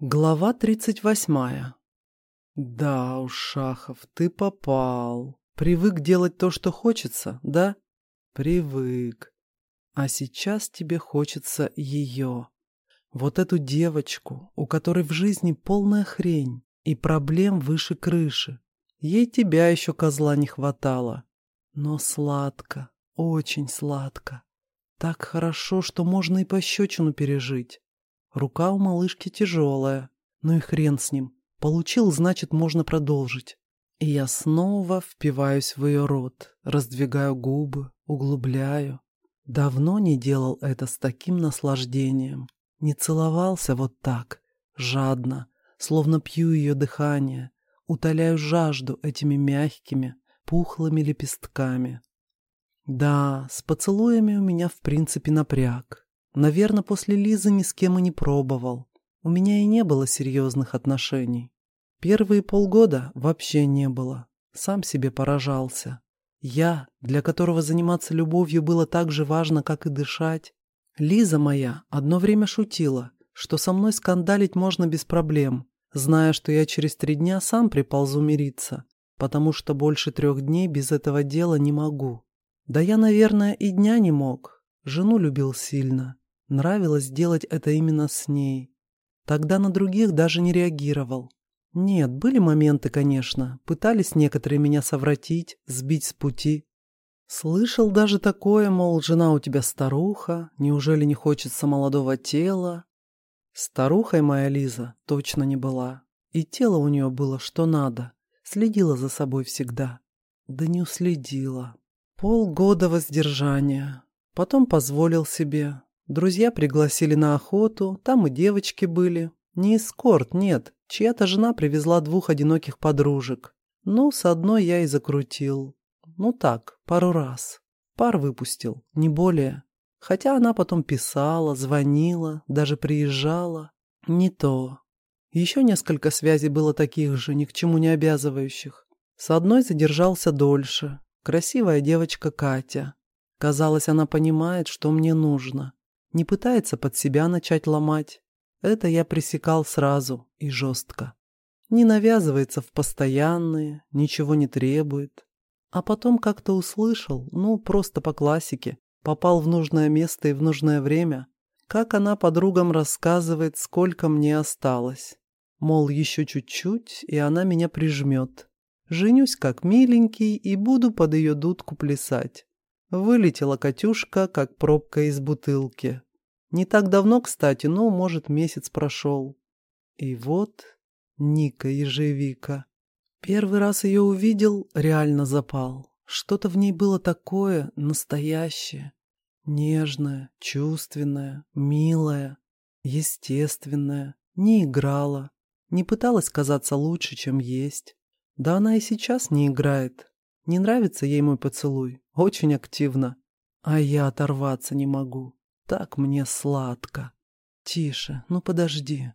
Глава тридцать восьмая. Да уж, Шахов, ты попал. Привык делать то, что хочется, да? Привык. А сейчас тебе хочется ее. Вот эту девочку, у которой в жизни полная хрень и проблем выше крыши. Ей тебя еще, козла, не хватало. Но сладко, очень сладко. Так хорошо, что можно и пощечину пережить. Рука у малышки тяжелая. Ну и хрен с ним. Получил, значит, можно продолжить. И я снова впиваюсь в ее рот, раздвигаю губы, углубляю. Давно не делал это с таким наслаждением. Не целовался вот так, жадно, словно пью ее дыхание, утоляю жажду этими мягкими, пухлыми лепестками. Да, с поцелуями у меня в принципе напряг. Наверное, после Лизы ни с кем и не пробовал. У меня и не было серьезных отношений. Первые полгода вообще не было. Сам себе поражался. Я, для которого заниматься любовью было так же важно, как и дышать. Лиза моя одно время шутила, что со мной скандалить можно без проблем, зная, что я через три дня сам приползу мириться, потому что больше трех дней без этого дела не могу. Да я, наверное, и дня не мог. Жену любил сильно. Нравилось делать это именно с ней. Тогда на других даже не реагировал. Нет, были моменты, конечно. Пытались некоторые меня совратить, сбить с пути. Слышал даже такое, мол, жена у тебя старуха, неужели не хочется молодого тела? Старухой моя Лиза точно не была. И тело у нее было что надо. Следила за собой всегда. Да не уследила. Полгода воздержания. Потом позволил себе. Друзья пригласили на охоту, там и девочки были. Не эскорт, нет, чья-то жена привезла двух одиноких подружек. Ну, с одной я и закрутил. Ну так, пару раз. Пар выпустил, не более. Хотя она потом писала, звонила, даже приезжала. Не то. Еще несколько связей было таких же, ни к чему не обязывающих. С одной задержался дольше. Красивая девочка Катя. Казалось, она понимает, что мне нужно не пытается под себя начать ломать. Это я пресекал сразу и жестко. Не навязывается в постоянные, ничего не требует. А потом как-то услышал, ну, просто по классике, попал в нужное место и в нужное время, как она подругам рассказывает, сколько мне осталось. Мол, еще чуть-чуть, и она меня прижмет. Женюсь как миленький и буду под ее дудку плясать. Вылетела Катюшка, как пробка из бутылки. Не так давно, кстати, но, может, месяц прошел. И вот Ника Ежевика. Первый раз ее увидел, реально запал. Что-то в ней было такое настоящее, нежное, чувственное, милое, естественное. Не играла, не пыталась казаться лучше, чем есть. Да она и сейчас не играет. Не нравится ей мой поцелуй, очень активно. А я оторваться не могу. Так мне сладко. Тише, ну подожди.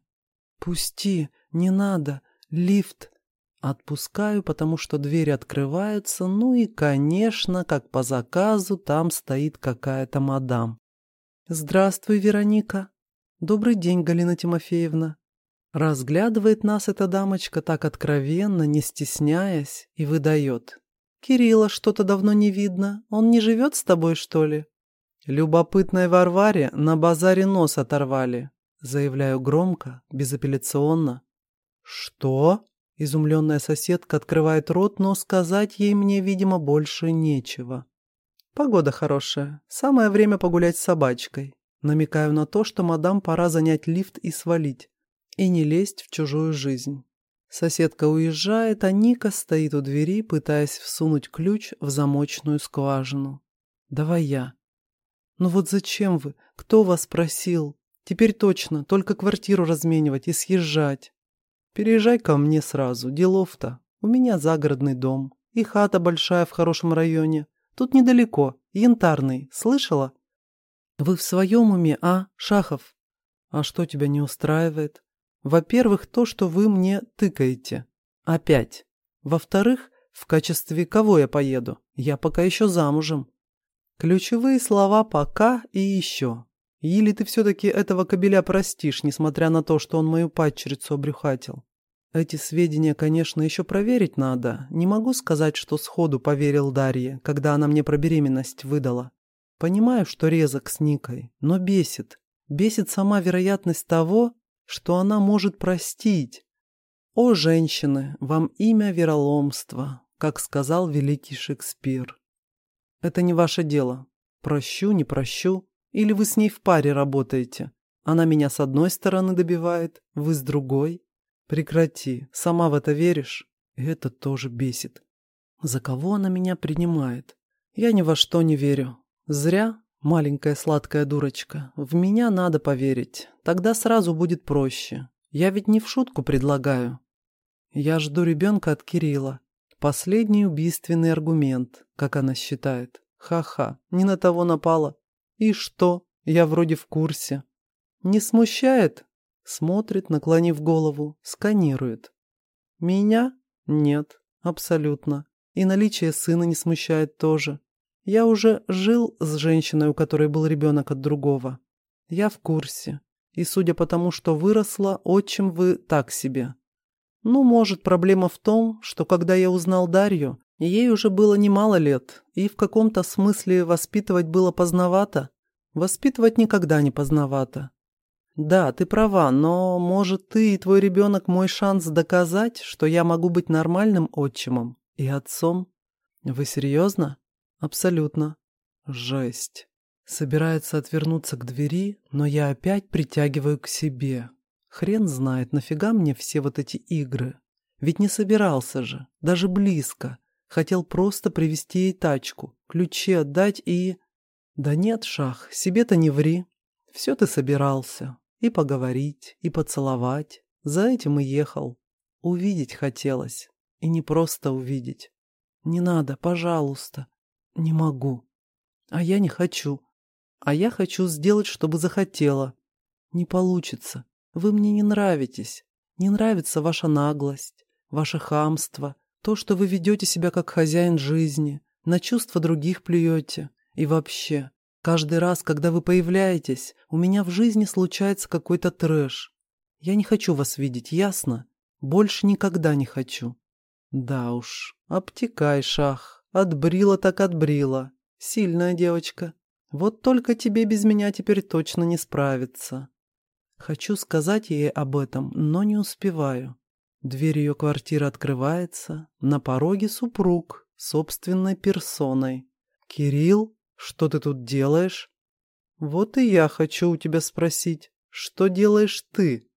Пусти, не надо, лифт. Отпускаю, потому что двери открываются, ну и, конечно, как по заказу, там стоит какая-то мадам. «Здравствуй, Вероника. Добрый день, Галина Тимофеевна». Разглядывает нас эта дамочка так откровенно, не стесняясь, и выдает. «Кирилла что-то давно не видно. Он не живет с тобой, что ли?» «Любопытной Варваре на базаре нос оторвали», заявляю громко, безапелляционно. «Что?» – изумленная соседка открывает рот, но сказать ей мне, видимо, больше нечего. «Погода хорошая. Самое время погулять с собачкой». Намекаю на то, что мадам пора занять лифт и свалить. И не лезть в чужую жизнь. Соседка уезжает, а Ника стоит у двери, пытаясь всунуть ключ в замочную скважину. «Давай я», «Ну вот зачем вы? Кто вас просил? Теперь точно, только квартиру разменивать и съезжать. Переезжай ко мне сразу, делов-то. У меня загородный дом. И хата большая в хорошем районе. Тут недалеко, янтарный, слышала? Вы в своем уме, а, Шахов? А что тебя не устраивает? Во-первых, то, что вы мне тыкаете. Опять. Во-вторых, в качестве кого я поеду? Я пока еще замужем. Ключевые слова «пока» и «еще». Или ты все-таки этого кобеля простишь, несмотря на то, что он мою падчерицу обрюхатил? Эти сведения, конечно, еще проверить надо. Не могу сказать, что сходу поверил Дарье, когда она мне про беременность выдала. Понимаю, что резок с Никой, но бесит. Бесит сама вероятность того, что она может простить. О, женщины, вам имя вероломства, как сказал великий Шекспир. Это не ваше дело. Прощу, не прощу. Или вы с ней в паре работаете. Она меня с одной стороны добивает, вы с другой. Прекрати, сама в это веришь? это тоже бесит. За кого она меня принимает? Я ни во что не верю. Зря, маленькая сладкая дурочка. В меня надо поверить. Тогда сразу будет проще. Я ведь не в шутку предлагаю. Я жду ребенка от Кирилла. Последний убийственный аргумент, как она считает. Ха-ха, не на того напала. И что? Я вроде в курсе. Не смущает? Смотрит, наклонив голову, сканирует. Меня? Нет, абсолютно. И наличие сына не смущает тоже. Я уже жил с женщиной, у которой был ребенок от другого. Я в курсе. И судя по тому, что выросла, отчим вы так себе. Ну, может, проблема в том, что когда я узнал Дарью, ей уже было немало лет, и в каком-то смысле воспитывать было поздновато. Воспитывать никогда не поздновато. Да, ты права, но, может, ты и твой ребенок мой шанс доказать, что я могу быть нормальным отчимом и отцом? Вы серьезно? Абсолютно. Жесть. Собирается отвернуться к двери, но я опять притягиваю к себе. Хрен знает, нафига мне все вот эти игры. Ведь не собирался же, даже близко. Хотел просто привезти ей тачку, ключи отдать и... Да нет, Шах, себе-то не ври. Все ты собирался. И поговорить, и поцеловать. За этим и ехал. Увидеть хотелось. И не просто увидеть. Не надо, пожалуйста. Не могу. А я не хочу. А я хочу сделать, чтобы захотела. Не получится. Вы мне не нравитесь. Не нравится ваша наглость, ваше хамство, то, что вы ведете себя как хозяин жизни, на чувства других плюете. И вообще, каждый раз, когда вы появляетесь, у меня в жизни случается какой-то трэш. Я не хочу вас видеть, ясно? Больше никогда не хочу. Да уж, обтекай, шах. Отбрила так отбрила. Сильная девочка. Вот только тебе без меня теперь точно не справиться. Хочу сказать ей об этом, но не успеваю. Дверь ее квартиры открывается, на пороге супруг, собственной персоной. «Кирилл, что ты тут делаешь?» «Вот и я хочу у тебя спросить, что делаешь ты?»